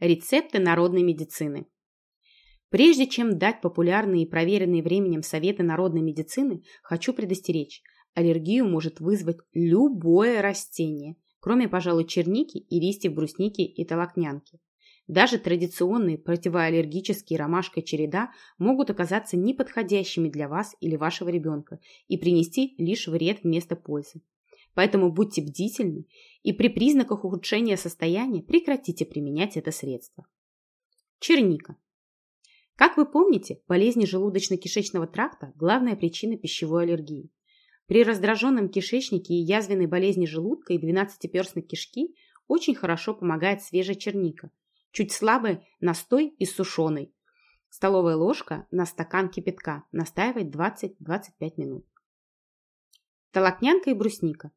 Рецепты народной медицины. Прежде чем дать популярные и проверенные временем советы народной медицины, хочу предостеречь. Аллергию может вызвать любое растение, кроме, пожалуй, черники и листьев брусники и толокнянки. Даже традиционные противоаллергические ромашка череда могут оказаться неподходящими для вас или вашего ребенка и принести лишь вред вместо пользы. Поэтому будьте бдительны и при признаках ухудшения состояния прекратите применять это средство. Черника. Как вы помните, болезни желудочно-кишечного тракта – главная причина пищевой аллергии. При раздраженном кишечнике и язвенной болезни желудка и двенадцатиперстной кишки очень хорошо помогает свежая черника. Чуть слабый настой из сушеной. Столовая ложка на стакан кипятка. Настаивать 20-25 минут. Толокнянка и брусника.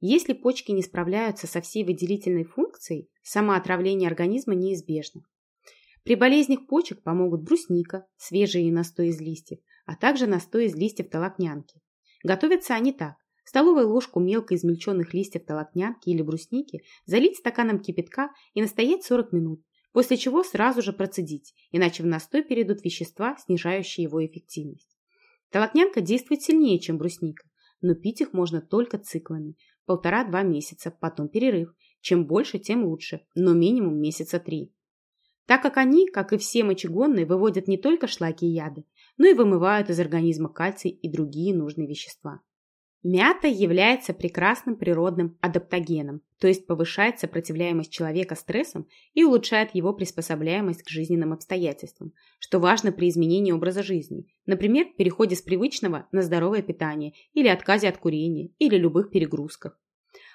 Если почки не справляются со всей выделительной функцией, самоотравление организма неизбежно. При болезнях почек помогут брусника, свежие настой из листьев, а также настой из листьев толокнянки. Готовятся они так. Столовую ложку мелко измельченных листьев толокнянки или брусники залить стаканом кипятка и настоять 40 минут, после чего сразу же процедить, иначе в настой перейдут вещества, снижающие его эффективность. Толокнянка действует сильнее, чем брусника, но пить их можно только циклами, полтора-два месяца, потом перерыв. Чем больше, тем лучше, но минимум месяца три. Так как они, как и все мочегонные, выводят не только шлаки и яды, но и вымывают из организма кальций и другие нужные вещества. Мята является прекрасным природным адаптогеном, то есть повышает сопротивляемость человека стрессам и улучшает его приспособляемость к жизненным обстоятельствам, что важно при изменении образа жизни, например, переходе с привычного на здоровое питание или отказе от курения или любых перегрузках.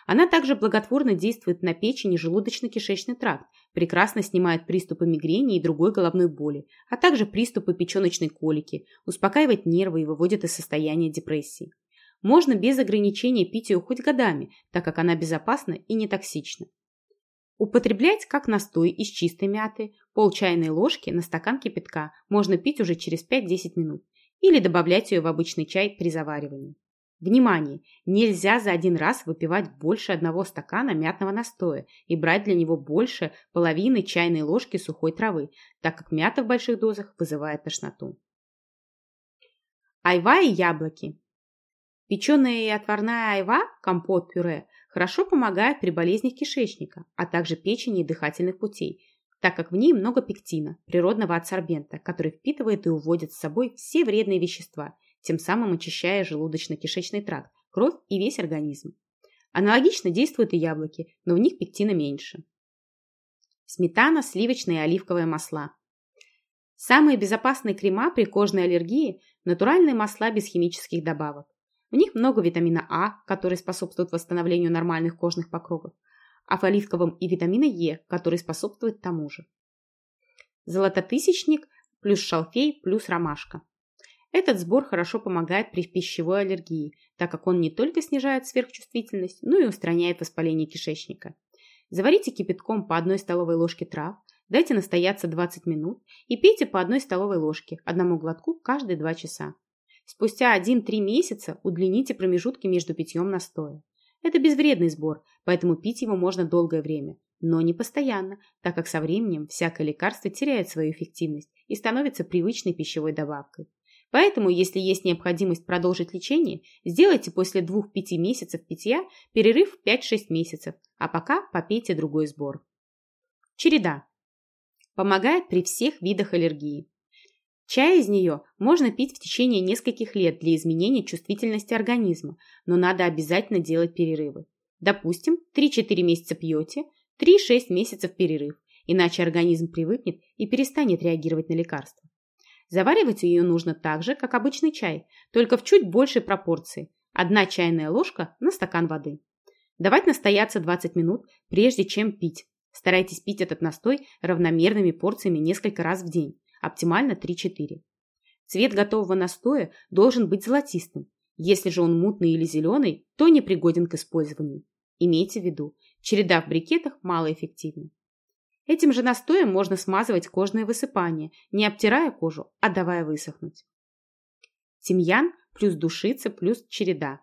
Она также благотворно действует на печень и желудочно-кишечный тракт, прекрасно снимает приступы мигрени и другой головной боли, а также приступы печеночной колики, успокаивает нервы и выводит из состояния депрессии. Можно без ограничения пить ее хоть годами, так как она безопасна и не токсична. Употреблять как настой из чистой мяты, пол чайной ложки на стакан кипятка можно пить уже через 5-10 минут или добавлять ее в обычный чай при заваривании. Внимание! Нельзя за один раз выпивать больше одного стакана мятного настоя и брать для него больше половины чайной ложки сухой травы, так как мята в больших дозах вызывает тошноту. Айва и яблоки. Печеная и отварная айва, компот-пюре, хорошо помогает при болезнях кишечника, а также печени и дыхательных путей, так как в ней много пектина, природного адсорбента, который впитывает и уводит с собой все вредные вещества, тем самым очищая желудочно-кишечный тракт, кровь и весь организм. Аналогично действуют и яблоки, но в них пектина меньше. Сметана, сливочные и оливковые масла. Самые безопасные крема при кожной аллергии – натуральные масла без химических добавок. В них много витамина А, который способствует восстановлению нормальных кожных покровов, а в оливковом и витамина Е, который способствует тому же. Золототысячник плюс шалфей плюс ромашка. Этот сбор хорошо помогает при пищевой аллергии, так как он не только снижает сверхчувствительность, но и устраняет воспаление кишечника. Заварите кипятком по одной столовой ложке трав, дайте настояться 20 минут и пейте по одной столовой ложке, одному глотку каждые 2 часа. Спустя 1-3 месяца удлините промежутки между питьем настоя. Это безвредный сбор, поэтому пить его можно долгое время, но не постоянно, так как со временем всякое лекарство теряет свою эффективность и становится привычной пищевой добавкой. Поэтому, если есть необходимость продолжить лечение, сделайте после 2-5 месяцев питья перерыв 5-6 месяцев, а пока попейте другой сбор. Череда. Помогает при всех видах аллергии. Чай из нее можно пить в течение нескольких лет для изменения чувствительности организма, но надо обязательно делать перерывы. Допустим, 3-4 месяца пьете, 3-6 месяцев перерыв, иначе организм привыкнет и перестанет реагировать на лекарства. Заваривать ее нужно так же, как обычный чай, только в чуть большей пропорции. Одна чайная ложка на стакан воды. Давать настояться 20 минут, прежде чем пить. Старайтесь пить этот настой равномерными порциями несколько раз в день. Оптимально 3-4. Цвет готового настоя должен быть золотистым. Если же он мутный или зеленый, то непригоден к использованию. Имейте в виду, череда в брикетах малоэффективна. Этим же настоем можно смазывать кожные высыпания, не обтирая кожу, а давая высохнуть. Тимьян плюс душица плюс череда.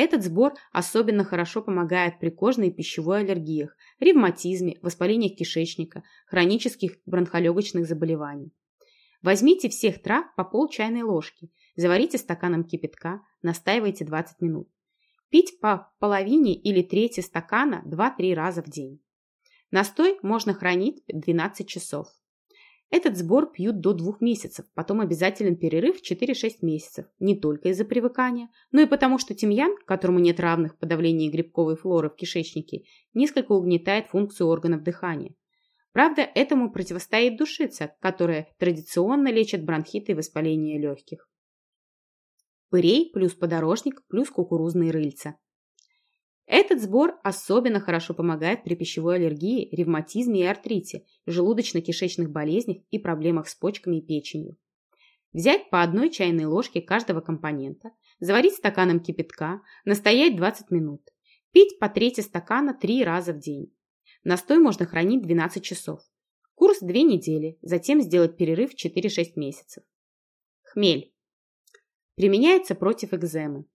Этот сбор особенно хорошо помогает при кожной и пищевой аллергиях, ревматизме, воспалениях кишечника, хронических бронхолегочных заболеваний. Возьмите всех трав по пол чайной ложки, заварите стаканом кипятка, настаивайте 20 минут. Пить по половине или трети стакана 2-3 раза в день. Настой можно хранить 12 часов. Этот сбор пьют до двух месяцев, потом обязателен перерыв 4-6 месяцев, не только из-за привыкания, но и потому, что тимьян, которому нет равных в подавлении грибковой флоры в кишечнике, несколько угнетает функцию органов дыхания. Правда, этому противостоит душица, которая традиционно лечит бронхиты и воспаление легких. Пырей плюс подорожник плюс кукурузные рыльца. Этот сбор особенно хорошо помогает при пищевой аллергии, ревматизме и артрите, желудочно-кишечных болезнях и проблемах с почками и печенью. Взять по одной чайной ложке каждого компонента, заварить стаканом кипятка, настоять 20 минут. Пить по трети стакана 3 раза в день. Настой можно хранить 12 часов. Курс 2 недели, затем сделать перерыв 4-6 месяцев. Хмель. Применяется против экземы.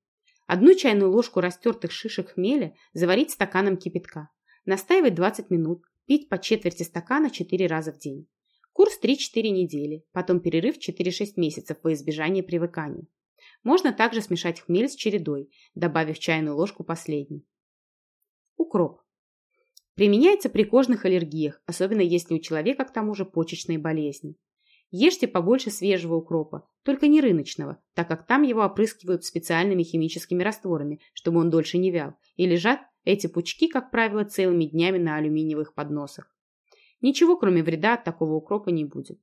Одну чайную ложку растертых шишек хмеля заварить стаканом кипятка. Настаивать 20 минут, пить по четверти стакана 4 раза в день. Курс 3-4 недели, потом перерыв 4-6 месяцев по избежанию привыкания. Можно также смешать хмель с чередой, добавив чайную ложку последней. Укроп. Применяется при кожных аллергиях, особенно если у человека к тому же почечные болезни. Ешьте побольше свежего укропа, только не рыночного, так как там его опрыскивают специальными химическими растворами, чтобы он дольше не вял, и лежат эти пучки, как правило, целыми днями на алюминиевых подносах. Ничего, кроме вреда, от такого укропа не будет.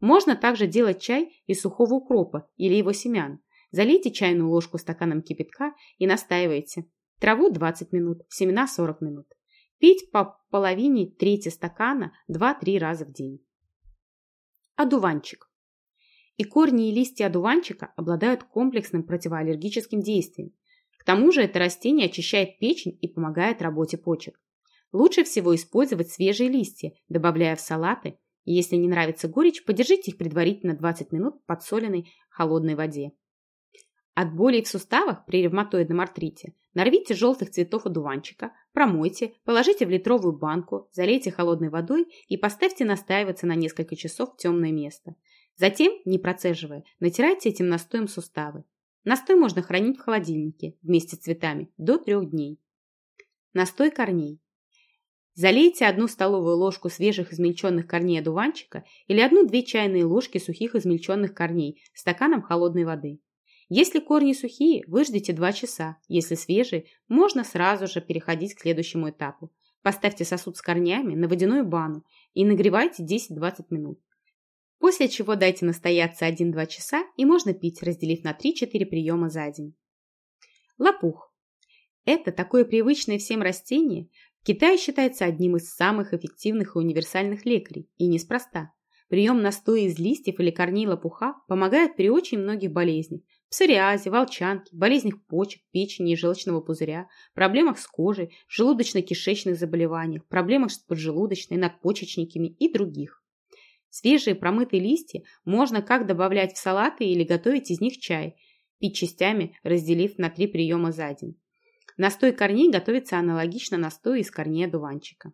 Можно также делать чай из сухого укропа или его семян. Залейте чайную ложку стаканом кипятка и настаивайте. Траву 20 минут, семена 40 минут. Пить по половине трети стакана 2-3 раза в день. Одуванчик. И корни и листья одуванчика обладают комплексным противоаллергическим действием. К тому же это растение очищает печень и помогает работе почек. Лучше всего использовать свежие листья, добавляя в салаты. Если не нравится горечь, подержите их предварительно 20 минут в подсоленной холодной воде. От болей в суставах при ревматоидном артрите нарвите желтых цветов одуванчика, промойте, положите в литровую банку, залейте холодной водой и поставьте настаиваться на несколько часов в темное место. Затем, не процеживая, натирайте этим настоем суставы. Настой можно хранить в холодильнике вместе с цветами до трех дней. Настой корней. Залейте одну столовую ложку свежих измельченных корней одуванчика или одну-две чайные ложки сухих измельченных корней стаканом холодной воды. Если корни сухие, выждите 2 часа. Если свежие, можно сразу же переходить к следующему этапу. Поставьте сосуд с корнями на водяную бану и нагревайте 10-20 минут. После чего дайте настояться 1-2 часа и можно пить, разделив на 3-4 приема за день. Лопух. Это такое привычное всем растение. В Китае считается одним из самых эффективных и универсальных лекарей. И неспроста. Прием настоя из листьев или корней лопуха помогает при очень многих болезнях, псориазе, волчанке, болезнях почек, печени и желчного пузыря, проблемах с кожей, желудочно-кишечных заболеваниях, проблемах с поджелудочной, надпочечниками и других. Свежие промытые листья можно как добавлять в салаты или готовить из них чай, пить частями, разделив на три приема за день. Настой корней готовится аналогично настою из корней одуванчика.